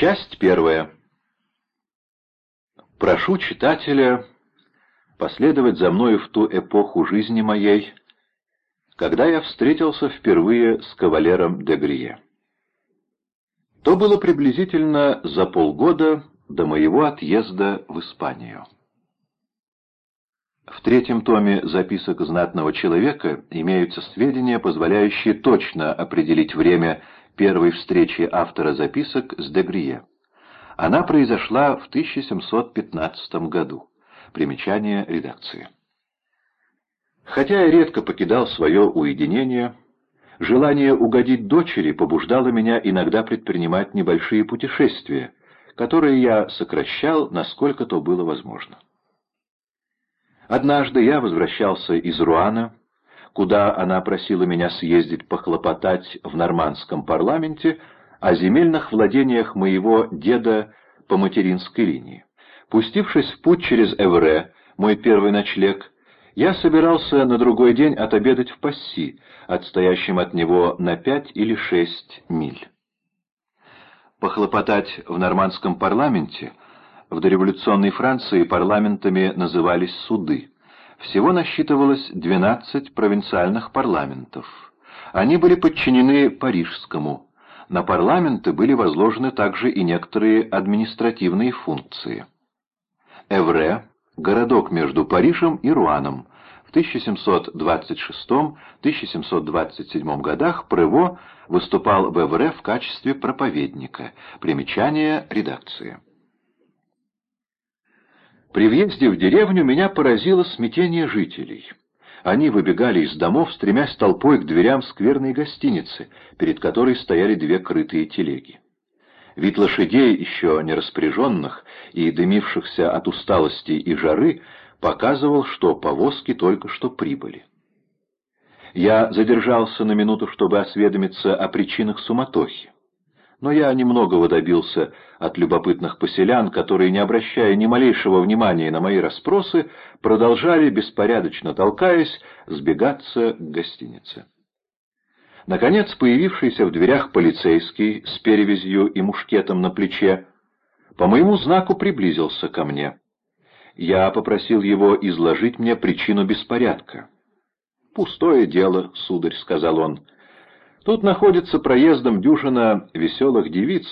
Часть первая. Прошу читателя последовать за мною в ту эпоху жизни моей, когда я встретился впервые с кавалером де Грие. То было приблизительно за полгода до моего отъезда в Испанию. В третьем томе записок знатного человека имеются сведения, позволяющие точно определить время первой встречи автора записок с Дегрие. Она произошла в 1715 году. Примечание редакции. Хотя я редко покидал свое уединение, желание угодить дочери побуждало меня иногда предпринимать небольшие путешествия, которые я сокращал, насколько то было возможно. Однажды я возвращался из Руана, куда она просила меня съездить похлопотать в нормандском парламенте о земельных владениях моего деда по материнской линии. Пустившись в путь через Эвре, мой первый ночлег, я собирался на другой день отобедать в Пасси, отстоящем от него на пять или шесть миль. Похлопотать в нормандском парламенте — в дореволюционной Франции парламентами назывались суды. Всего насчитывалось 12 провинциальных парламентов. Они были подчинены Парижскому. На парламенты были возложены также и некоторые административные функции. Эвре – городок между Парижем и Руаном. В 1726-1727 годах Прево выступал в Эвре в качестве проповедника. Примечание редакции. При въезде в деревню меня поразило смятение жителей. Они выбегали из домов, стремясь толпой к дверям скверной гостиницы, перед которой стояли две крытые телеги. Вид лошадей, еще не распоряженных и дымившихся от усталости и жары, показывал, что повозки только что прибыли. Я задержался на минуту, чтобы осведомиться о причинах суматохи но я немногого добился от любопытных поселян, которые, не обращая ни малейшего внимания на мои расспросы, продолжали, беспорядочно толкаясь, сбегаться к гостинице. Наконец, появившийся в дверях полицейский с перевязью и мушкетом на плече, по моему знаку приблизился ко мне. Я попросил его изложить мне причину беспорядка. «Пустое дело, сударь», — сказал он, — Тут находится проездом дюжина веселых девиц,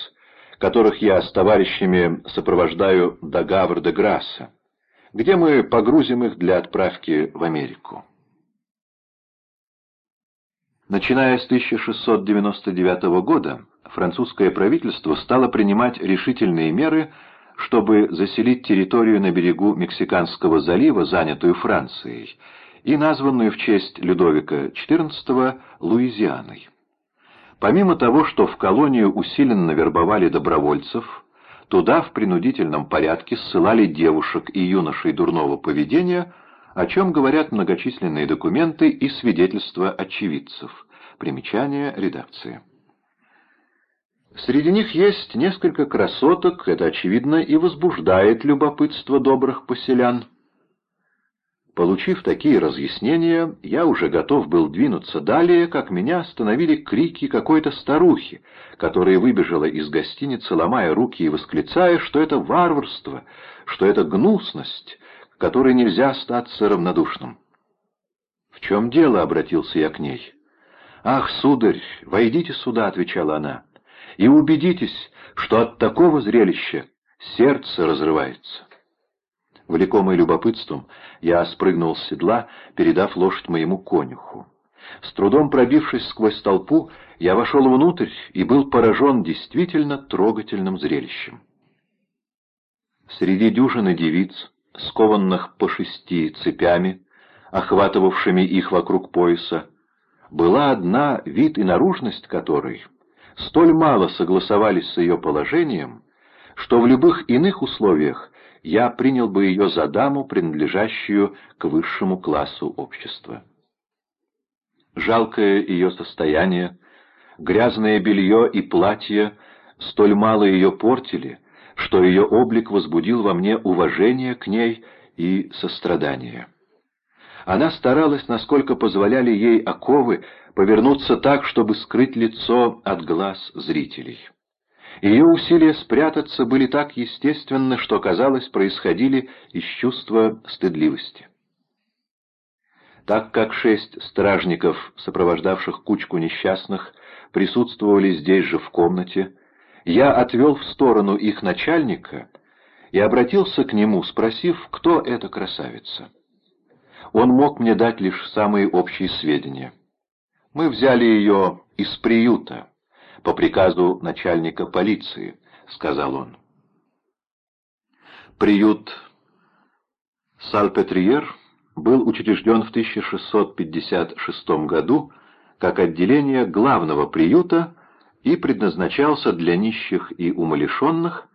которых я с товарищами сопровождаю до Гавр-де-Грасса, где мы погрузим их для отправки в Америку. Начиная с 1699 года, французское правительство стало принимать решительные меры, чтобы заселить территорию на берегу Мексиканского залива, занятую Францией, и названную в честь Людовика XIV Луизианой. Помимо того, что в колонию усиленно вербовали добровольцев, туда в принудительном порядке ссылали девушек и юношей дурного поведения, о чем говорят многочисленные документы и свидетельства очевидцев. Примечание редакции. Среди них есть несколько красоток, это, очевидно, и возбуждает любопытство добрых поселян. Получив такие разъяснения, я уже готов был двинуться далее, как меня остановили крики какой-то старухи, которая выбежала из гостиницы, ломая руки и восклицая, что это варварство, что это гнусность, которой нельзя остаться равнодушным. «В чем дело?» — обратился я к ней. «Ах, сударь, войдите сюда», — отвечала она, — «и убедитесь, что от такого зрелища сердце разрывается». Влекомый любопытством, я спрыгнул с седла, передав лошадь моему конюху. С трудом пробившись сквозь толпу, я вошел внутрь и был поражен действительно трогательным зрелищем. Среди дюжины девиц, скованных по шести цепями, охватывавшими их вокруг пояса, была одна, вид и наружность которой столь мало согласовались с ее положением, что в любых иных условиях я принял бы ее за даму, принадлежащую к высшему классу общества. Жалкое ее состояние, грязное белье и платье столь мало ее портили, что ее облик возбудил во мне уважение к ней и сострадание. Она старалась, насколько позволяли ей оковы, повернуться так, чтобы скрыть лицо от глаз зрителей. Ее усилия спрятаться были так естественны, что, казалось, происходили из чувства стыдливости. Так как шесть стражников, сопровождавших кучку несчастных, присутствовали здесь же в комнате, я отвел в сторону их начальника и обратился к нему, спросив, кто эта красавица. Он мог мне дать лишь самые общие сведения. Мы взяли ее из приюта, по приказу начальника полиции, — сказал он. Приют Сальпетриер был учрежден в 1656 году как отделение главного приюта и предназначался для нищих и умалишенных,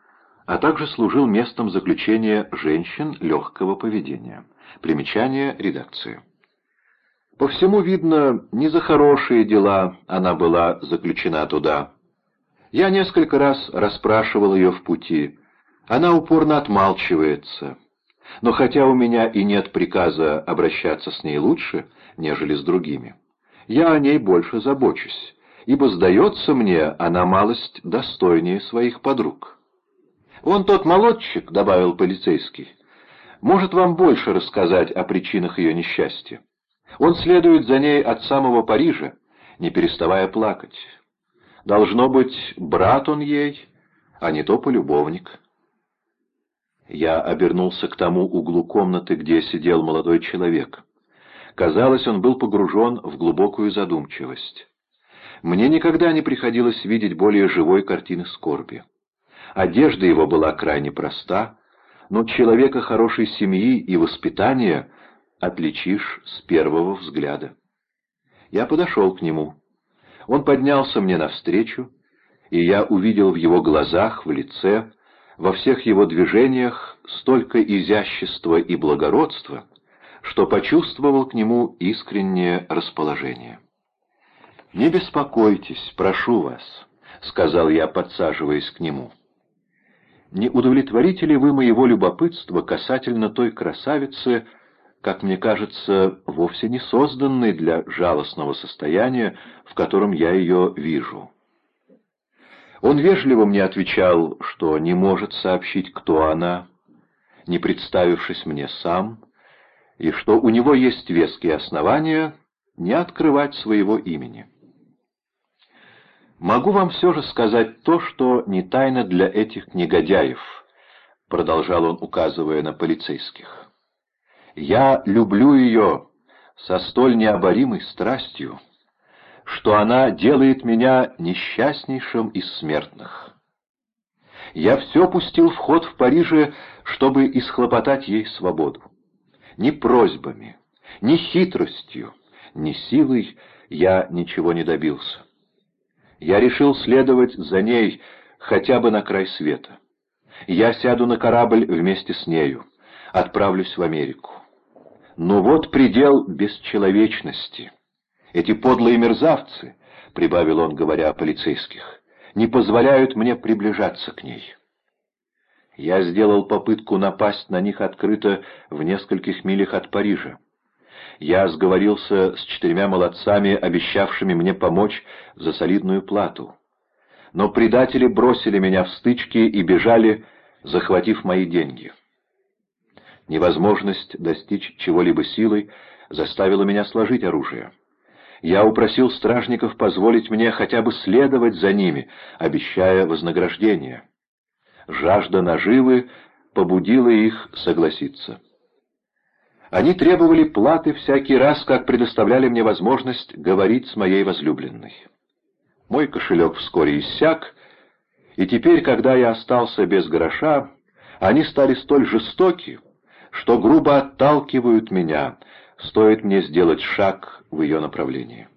а также служил местом заключения женщин легкого поведения. Примечание редакции. По всему видно, не за хорошие дела она была заключена туда. Я несколько раз расспрашивал ее в пути. Она упорно отмалчивается. Но хотя у меня и нет приказа обращаться с ней лучше, нежели с другими, я о ней больше забочусь, ибо, сдается мне, она малость достойнее своих подруг. «Он тот молодчик», — добавил полицейский, — «может вам больше рассказать о причинах ее несчастья». Он следует за ней от самого Парижа, не переставая плакать. Должно быть, брат он ей, а не то полюбовник. Я обернулся к тому углу комнаты, где сидел молодой человек. Казалось, он был погружен в глубокую задумчивость. Мне никогда не приходилось видеть более живой картины скорби. Одежда его была крайне проста, но человека хорошей семьи и воспитания отличишь с первого взгляда. Я подошел к нему. Он поднялся мне навстречу, и я увидел в его глазах, в лице, во всех его движениях столько изящества и благородства, что почувствовал к нему искреннее расположение. «Не беспокойтесь, прошу вас», — сказал я, подсаживаясь к нему. «Не удовлетворите ли вы моего любопытства касательно той красавицы, как мне кажется, вовсе не созданной для жалостного состояния, в котором я ее вижу. Он вежливо мне отвечал, что не может сообщить, кто она, не представившись мне сам, и что у него есть веские основания не открывать своего имени. «Могу вам все же сказать то, что не тайна для этих негодяев», — продолжал он, указывая на полицейских. Я люблю ее со столь необоримой страстью, что она делает меня несчастнейшим из смертных. Я все пустил в ход в Париже, чтобы исхлопотать ей свободу. Ни просьбами, ни хитростью, ни силой я ничего не добился. Я решил следовать за ней хотя бы на край света. Я сяду на корабль вместе с нею, отправлюсь в Америку. Но вот предел бесчеловечности. Эти подлые мерзавцы, — прибавил он, говоря о полицейских, — не позволяют мне приближаться к ней. Я сделал попытку напасть на них открыто в нескольких милях от Парижа. Я сговорился с четырьмя молодцами, обещавшими мне помочь за солидную плату. Но предатели бросили меня в стычки и бежали, захватив мои деньги. Невозможность достичь чего-либо силой заставила меня сложить оружие. Я упросил стражников позволить мне хотя бы следовать за ними, обещая вознаграждение. Жажда наживы побудила их согласиться. Они требовали платы всякий раз, как предоставляли мне возможность говорить с моей возлюбленной. Мой кошелек вскоре иссяк, и теперь, когда я остался без гроша, они стали столь жестоки, что грубо отталкивают меня, стоит мне сделать шаг в ее направлении.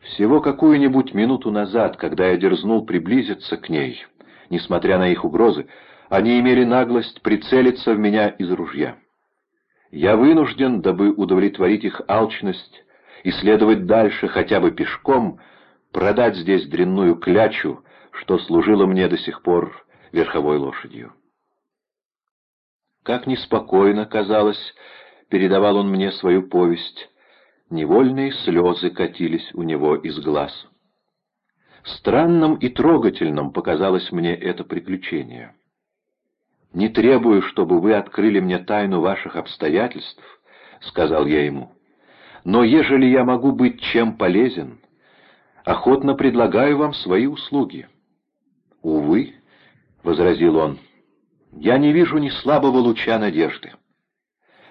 Всего какую-нибудь минуту назад, когда я дерзнул приблизиться к ней, несмотря на их угрозы, они имели наглость прицелиться в меня из ружья. Я вынужден, дабы удовлетворить их алчность и следовать дальше хотя бы пешком, продать здесь дрянную клячу, что служила мне до сих пор верховой лошадью. Как неспокойно, казалось, передавал он мне свою повесть. Невольные слезы катились у него из глаз. Странным и трогательным показалось мне это приключение. «Не требую, чтобы вы открыли мне тайну ваших обстоятельств», — сказал я ему. «Но ежели я могу быть чем полезен, охотно предлагаю вам свои услуги». «Увы», — возразил он, — «я не вижу ни слабого луча надежды.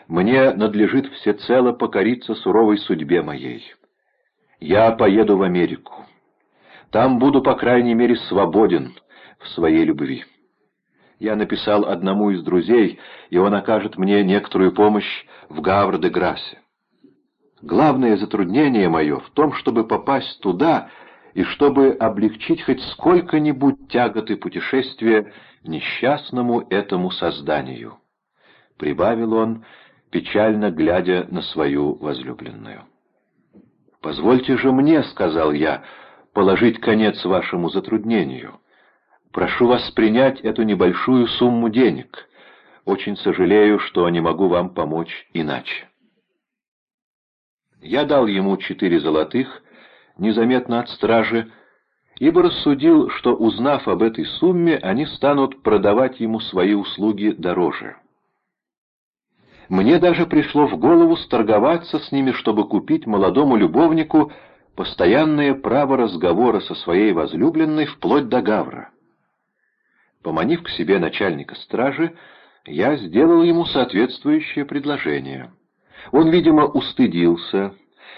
Мне надлежит всецело покориться суровой судьбе моей. Я поеду в Америку. Там буду, по крайней мере, свободен в своей любви. Я написал одному из друзей, и он окажет мне некоторую помощь в Гавр-де-Грассе. Главное затруднение мое в том, чтобы попасть туда и чтобы облегчить хоть сколько-нибудь тяготы путешествия несчастному этому созданию. Прибавил он, печально глядя на свою возлюбленную. «Позвольте же мне, — сказал я, — положить конец вашему затруднению. Прошу вас принять эту небольшую сумму денег. Очень сожалею, что не могу вам помочь иначе». Я дал ему четыре золотых, незаметно от стражи, ибо рассудил, что, узнав об этой сумме, они станут продавать ему свои услуги дороже. Мне даже пришло в голову сторговаться с ними, чтобы купить молодому любовнику постоянное право разговора со своей возлюбленной вплоть до Гавра. Поманив к себе начальника стражи, я сделал ему соответствующее предложение. Он, видимо, устыдился,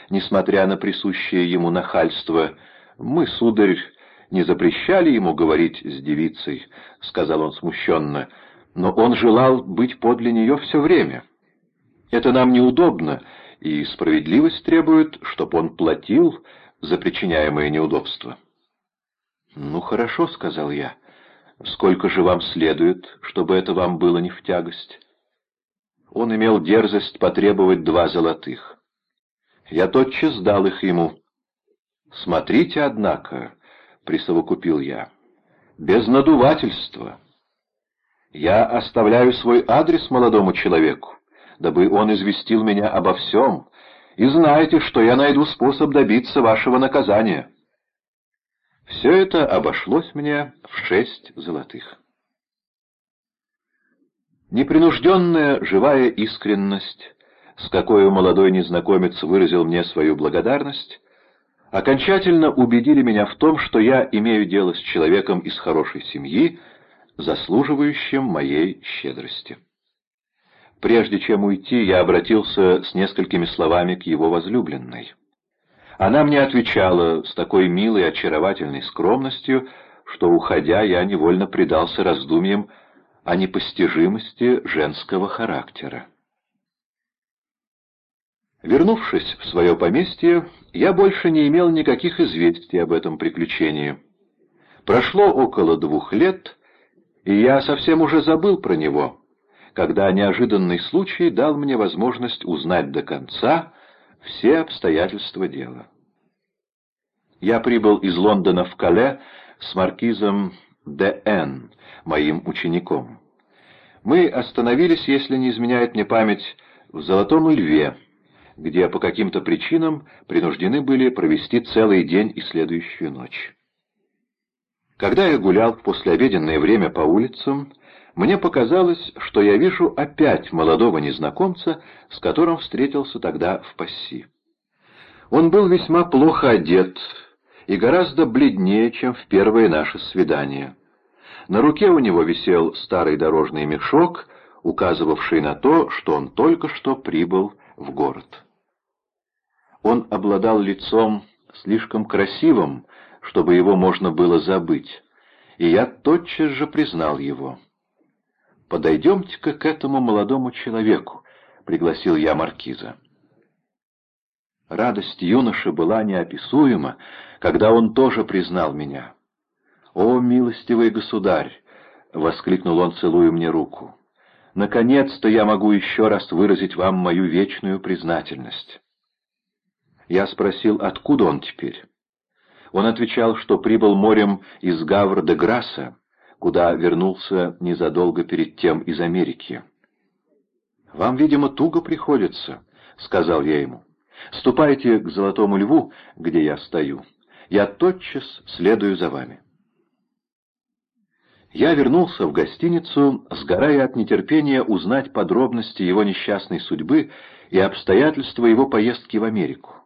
несмотря на присущее ему нахальство. «Мы, сударь, не запрещали ему говорить с девицей», — сказал он смущенно, — «но он желал быть подле нее все время». Это нам неудобно, и справедливость требует, чтобы он платил за причиняемое неудобство. «Ну, хорошо», — сказал я. «Сколько же вам следует, чтобы это вам было не в тягость?» Он имел дерзость потребовать два золотых. Я тотчас дал их ему. «Смотрите, однако», — присовокупил я, — «без надувательства. Я оставляю свой адрес молодому человеку дабы он известил меня обо всем, и знаете, что я найду способ добиться вашего наказания». Все это обошлось мне в шесть золотых. Непринужденная живая искренность, с какой молодой незнакомец выразил мне свою благодарность, окончательно убедили меня в том, что я имею дело с человеком из хорошей семьи, заслуживающим моей щедрости. Прежде чем уйти, я обратился с несколькими словами к его возлюбленной. Она мне отвечала с такой милой, очаровательной скромностью, что, уходя, я невольно предался раздумьям о непостижимости женского характера. Вернувшись в свое поместье, я больше не имел никаких известий об этом приключении. Прошло около двух лет, и я совсем уже забыл про него — когда неожиданный случай дал мне возможность узнать до конца все обстоятельства дела. Я прибыл из Лондона в Кале с маркизом Д.Н., моим учеником. Мы остановились, если не изменяет мне память, в Золотом Льве, где по каким-то причинам принуждены были провести целый день и следующую ночь. Когда я гулял в послеобеденное время по улицам, мне показалось, что я вижу опять молодого незнакомца, с которым встретился тогда в Пасси. Он был весьма плохо одет и гораздо бледнее, чем в первое наше свидание. На руке у него висел старый дорожный мешок, указывавший на то, что он только что прибыл в город. Он обладал лицом слишком красивым, чтобы его можно было забыть, и я тотчас же признал его. «Подойдемте-ка к этому молодому человеку», — пригласил я маркиза. Радость юноши была неописуема, когда он тоже признал меня. «О, милостивый государь!» — воскликнул он, целуя мне руку. «Наконец-то я могу еще раз выразить вам мою вечную признательность». Я спросил, откуда он теперь. Он отвечал, что прибыл морем из Гавр-де-Грасса, куда вернулся незадолго перед тем из Америки. «Вам, видимо, туго приходится», — сказал я ему. «Ступайте к Золотому Льву, где я стою, Я тотчас следую за вами. Я вернулся в гостиницу, сгорая от нетерпения узнать подробности его несчастной судьбы и обстоятельства его поездки в Америку.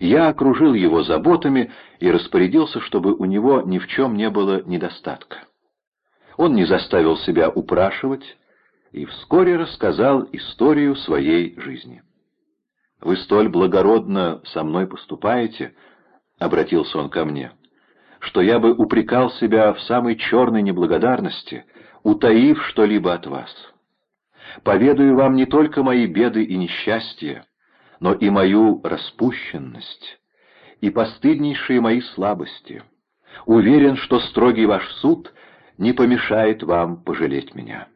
Я окружил его заботами и распорядился, чтобы у него ни в чем не было недостатка. Он не заставил себя упрашивать и вскоре рассказал историю своей жизни. «Вы столь благородно со мной поступаете», — обратился он ко мне, — «что я бы упрекал себя в самой черной неблагодарности, утаив что-либо от вас. Поведаю вам не только мои беды и несчастья, но и мою распущенность, и постыднейшие мои слабости. Уверен, что строгий ваш суд не помешает вам пожалеть меня».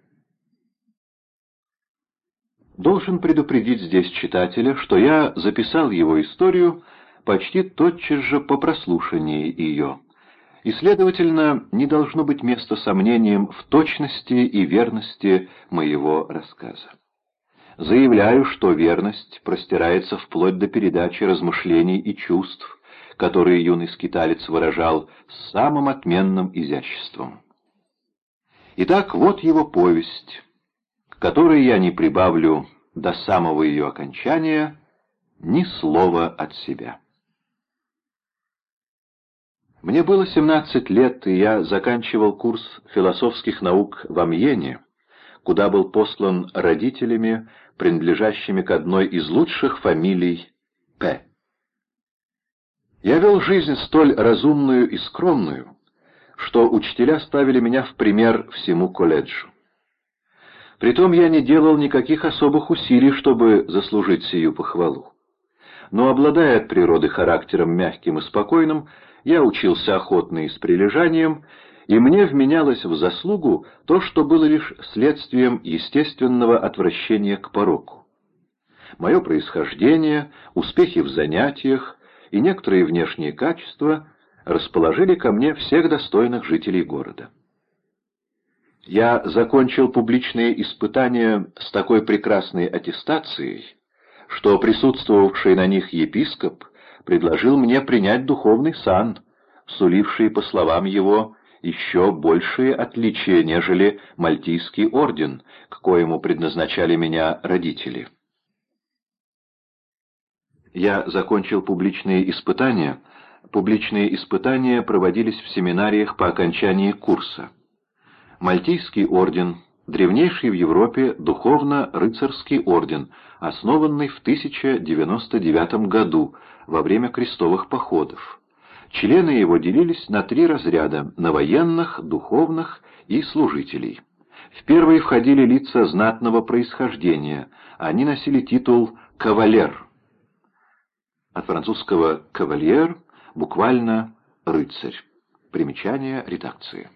Должен предупредить здесь читателя, что я записал его историю почти тотчас же по прослушании ее, и, следовательно, не должно быть места сомнениям в точности и верности моего рассказа. Заявляю, что верность простирается вплоть до передачи размышлений и чувств, которые юный скиталец выражал с самым отменным изяществом. Итак, вот его повесть — которой я не прибавлю до самого ее окончания ни слова от себя. Мне было 17 лет, и я заканчивал курс философских наук в Амьене, куда был послан родителями, принадлежащими к одной из лучших фамилий П. Я вел жизнь столь разумную и скромную, что учителя ставили меня в пример всему колледжу. Притом я не делал никаких особых усилий, чтобы заслужить сию похвалу. Но, обладая от природы характером мягким и спокойным, я учился охотно и с прилежанием, и мне вменялось в заслугу то, что было лишь следствием естественного отвращения к пороку. Мое происхождение, успехи в занятиях и некоторые внешние качества расположили ко мне всех достойных жителей города. Я закончил публичные испытания с такой прекрасной аттестацией, что присутствовавший на них епископ предложил мне принять духовный сан, суливший, по словам его, еще большие отличия, нежели Мальтийский орден, к коему предназначали меня родители. Я закончил публичные испытания. Публичные испытания проводились в семинариях по окончании курса. Мальтийский орден – древнейший в Европе духовно-рыцарский орден, основанный в 1099 году во время крестовых походов. Члены его делились на три разряда – на военных, духовных и служителей. В первые входили лица знатного происхождения, они носили титул «кавалер». От французского «кавальер» буквально «рыцарь». Примечание редакции.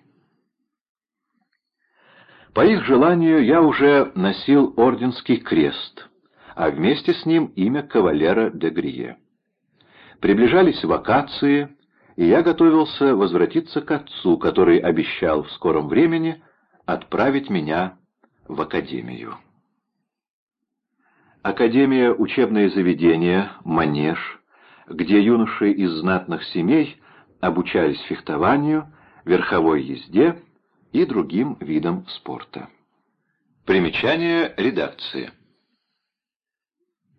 По их желанию я уже носил орденский крест, а вместе с ним имя кавалера де Грие. Приближались вакации, и я готовился возвратиться к отцу, который обещал в скором времени отправить меня в академию. Академия — учебное заведение, манеж, где юноши из знатных семей обучались фехтованию, верховой езде и другим видам спорта. Примечание редакции.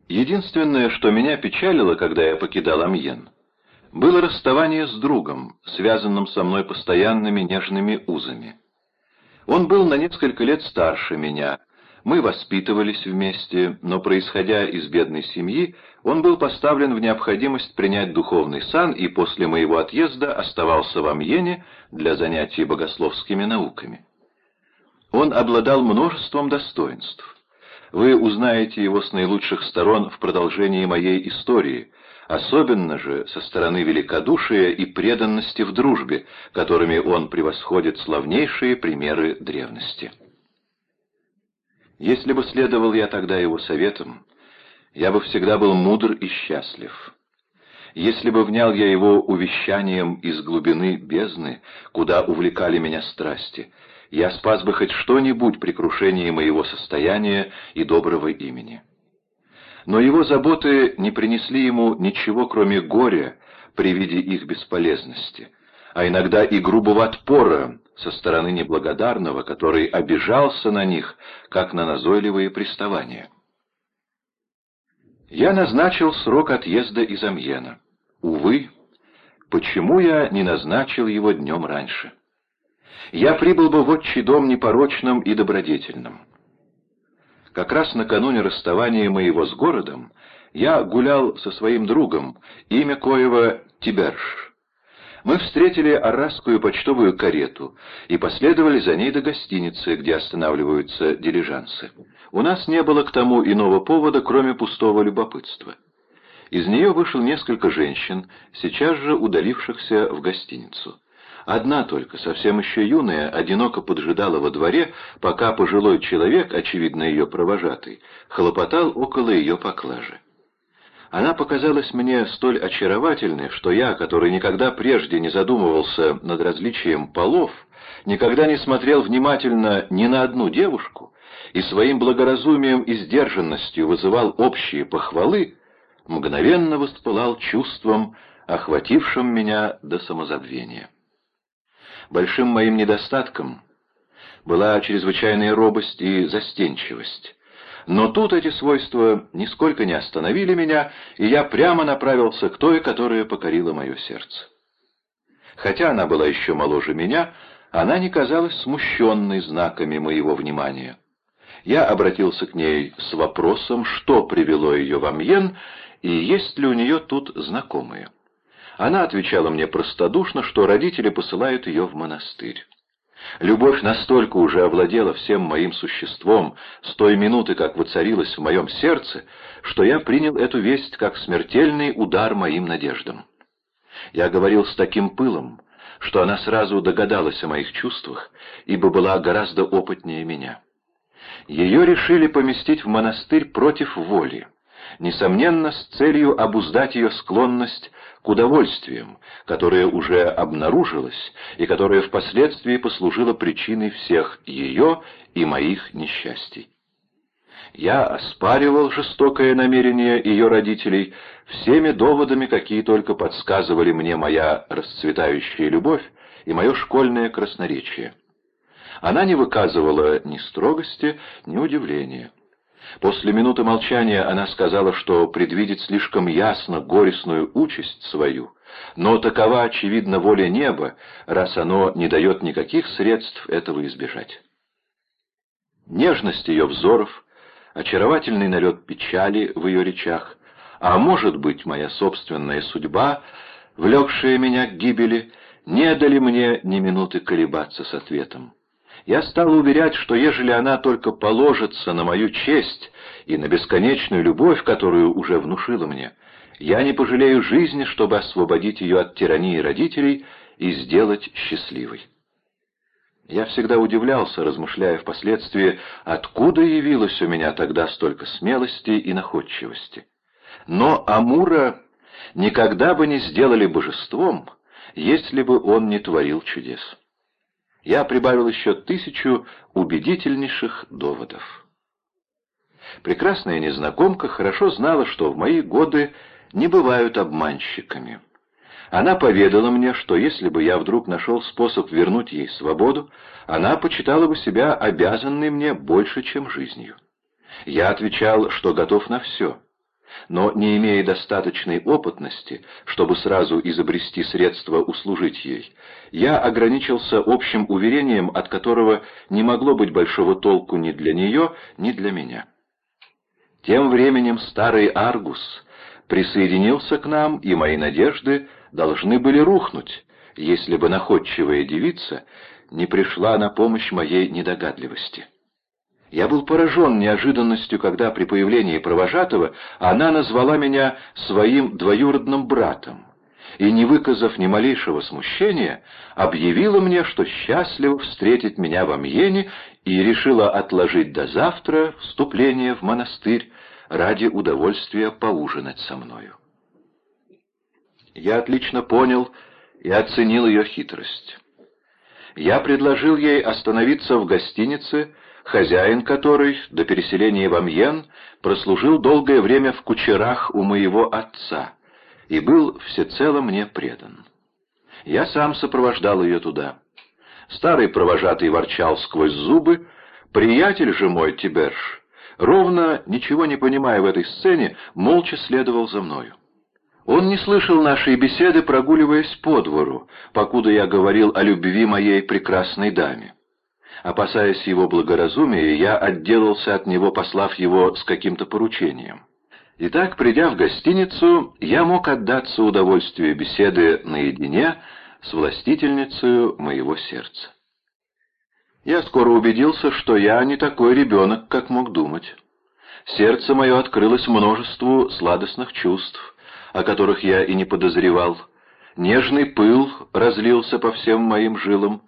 Единственное, что меня печалило, когда я покидал Амьен, было расставание с другом, связанным со мной постоянными нежными узами. Он был на несколько лет старше меня, мы воспитывались вместе, но, происходя из бедной семьи, он был поставлен в необходимость принять духовный сан и после моего отъезда оставался в Амьене для занятий богословскими науками. Он обладал множеством достоинств. Вы узнаете его с наилучших сторон в продолжении моей истории, особенно же со стороны великодушия и преданности в дружбе, которыми он превосходит славнейшие примеры древности. Если бы следовал я тогда его советам, я бы всегда был мудр и счастлив. Если бы внял я его увещанием из глубины бездны, куда увлекали меня страсти, я спас бы хоть что-нибудь при крушении моего состояния и доброго имени. Но его заботы не принесли ему ничего, кроме горя, при виде их бесполезности, а иногда и грубого отпора со стороны неблагодарного, который обижался на них, как на назойливые приставания. Я назначил срок отъезда из Амьена. Увы, почему я не назначил его днем раньше? Я прибыл бы в отчий дом непорочным и добродетельным. Как раз накануне расставания моего с городом я гулял со своим другом, имя коего Тиберш. Мы встретили арасскую почтовую карету и последовали за ней до гостиницы, где останавливаются дилижансы. У нас не было к тому иного повода, кроме пустого любопытства. Из нее вышел несколько женщин, сейчас же удалившихся в гостиницу. Одна только, совсем еще юная, одиноко поджидала во дворе, пока пожилой человек, очевидно ее провожатый, хлопотал около ее поклажи. Она показалась мне столь очаровательной, что я, который никогда прежде не задумывался над различием полов, никогда не смотрел внимательно ни на одну девушку и своим благоразумием и сдержанностью вызывал общие похвалы, мгновенно воспылал чувством, охватившим меня до самозабвения. Большим моим недостатком была чрезвычайная робость и застенчивость. Но тут эти свойства нисколько не остановили меня, и я прямо направился к той, которая покорила мое сердце. Хотя она была еще моложе меня, она не казалась смущенной знаками моего внимания. Я обратился к ней с вопросом, что привело ее в Амьен, и есть ли у нее тут знакомые. Она отвечала мне простодушно, что родители посылают ее в монастырь. Любовь настолько уже овладела всем моим существом с той минуты, как воцарилась в моем сердце, что я принял эту весть как смертельный удар моим надеждам. Я говорил с таким пылом, что она сразу догадалась о моих чувствах, ибо была гораздо опытнее меня. Ее решили поместить в монастырь против воли несомненно, с целью обуздать ее склонность к удовольствиям, которая уже обнаружилась и которая впоследствии послужила причиной всех ее и моих несчастий. Я оспаривал жестокое намерение ее родителей всеми доводами, какие только подсказывали мне моя расцветающая любовь и мое школьное красноречие. Она не выказывала ни строгости, ни удивления. После минуты молчания она сказала, что предвидит слишком ясно горестную участь свою, но такова, очевидно, воля неба, раз оно не дает никаких средств этого избежать. Нежность ее взоров, очаровательный налет печали в ее речах, а может быть, моя собственная судьба, влекшая меня к гибели, не дали мне ни минуты колебаться с ответом. Я стал уверять, что ежели она только положится на мою честь и на бесконечную любовь, которую уже внушила мне, я не пожалею жизни, чтобы освободить ее от тирании родителей и сделать счастливой. Я всегда удивлялся, размышляя впоследствии, откуда явилось у меня тогда столько смелости и находчивости. Но Амура никогда бы не сделали божеством, если бы он не творил чудес я прибавил еще тысячу убедительнейших доводов. Прекрасная незнакомка хорошо знала, что в мои годы не бывают обманщиками. Она поведала мне, что если бы я вдруг нашел способ вернуть ей свободу, она почитала бы себя обязанной мне больше, чем жизнью. Я отвечал, что готов на все но не имея достаточной опытности, чтобы сразу изобрести средства услужить ей, я ограничился общим уверением, от которого не могло быть большого толку ни для нее, ни для меня. Тем временем старый Аргус присоединился к нам, и мои надежды должны были рухнуть, если бы находчивая девица не пришла на помощь моей недогадливости. Я был поражен неожиданностью, когда при появлении провожатого она назвала меня своим двоюродным братом и, не выказав ни малейшего смущения, объявила мне, что счастлива встретить меня в Амьене и решила отложить до завтра вступление в монастырь ради удовольствия поужинать со мною. Я отлично понял и оценил ее хитрость. Я предложил ей остановиться в гостинице, хозяин которой до переселения в Амьен прослужил долгое время в кучерах у моего отца, и был всецело мне предан. Я сам сопровождал ее туда. Старый провожатый ворчал сквозь зубы, приятель же мой, Тиберж, ровно, ничего не понимая в этой сцене, молча следовал за мною. Он не слышал нашей беседы, прогуливаясь по двору, покуда я говорил о любви моей прекрасной даме. Опасаясь его благоразумия, я отделался от него, послав его с каким-то поручением. Итак, придя в гостиницу, я мог отдаться удовольствию беседы наедине с властительницей моего сердца. Я скоро убедился, что я не такой ребенок, как мог думать. Сердце мое открылось множеству сладостных чувств, о которых я и не подозревал. Нежный пыл разлился по всем моим жилам.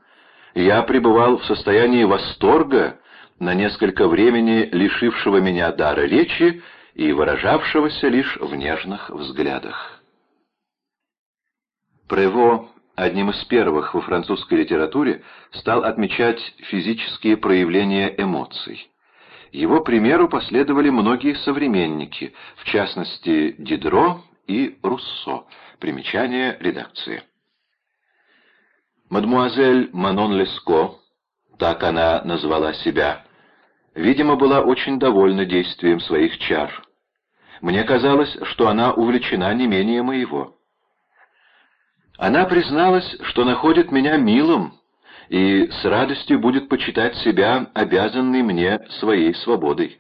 Я пребывал в состоянии восторга, на несколько времени лишившего меня дара речи и выражавшегося лишь в нежных взглядах. Прево, одним из первых во французской литературе, стал отмечать физические проявления эмоций. Его примеру последовали многие современники, в частности Дидро и Руссо. Примечание редакции. Мадмуазель Манон Леско, так она назвала себя, видимо, была очень довольна действием своих чар. Мне казалось, что она увлечена не менее моего. Она призналась, что находит меня милым и с радостью будет почитать себя обязанной мне своей свободой.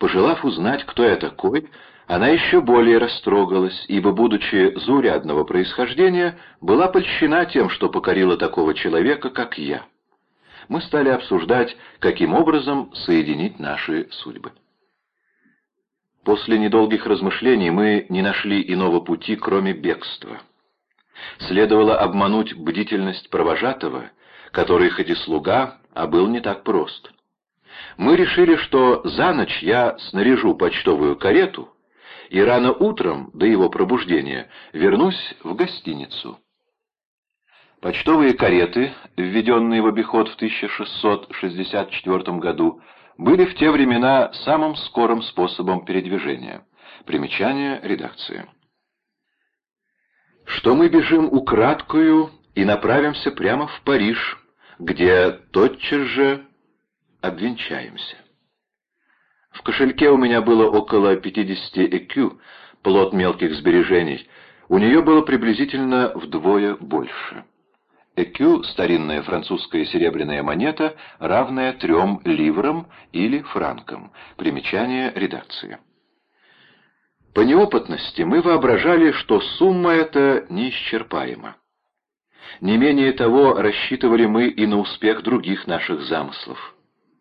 Пожелав узнать, кто я такой, она еще более растрогалась, ибо, будучи заурядного происхождения, была польщена тем, что покорила такого человека, как я мы стали обсуждать, каким образом соединить наши судьбы. После недолгих размышлений мы не нашли иного пути, кроме бегства. Следовало обмануть бдительность провожатого, который хоть и слуга, а был не так прост. Мы решили, что за ночь я снаряжу почтовую карету и рано утром, до его пробуждения, вернусь в гостиницу. Почтовые кареты, введенные в обиход в 1664 году, были в те времена самым скорым способом передвижения. Примечание редакции. Что мы бежим украдкую и направимся прямо в Париж, где тотчас же обвенчаемся. В кошельке у меня было около 50 экю, плод мелких сбережений, у нее было приблизительно вдвое больше. Экю – старинная французская серебряная монета, равная трем ливрам или франкам. Примечание редакции. По неопытности мы воображали, что сумма эта неисчерпаема. Не менее того, рассчитывали мы и на успех других наших замыслов.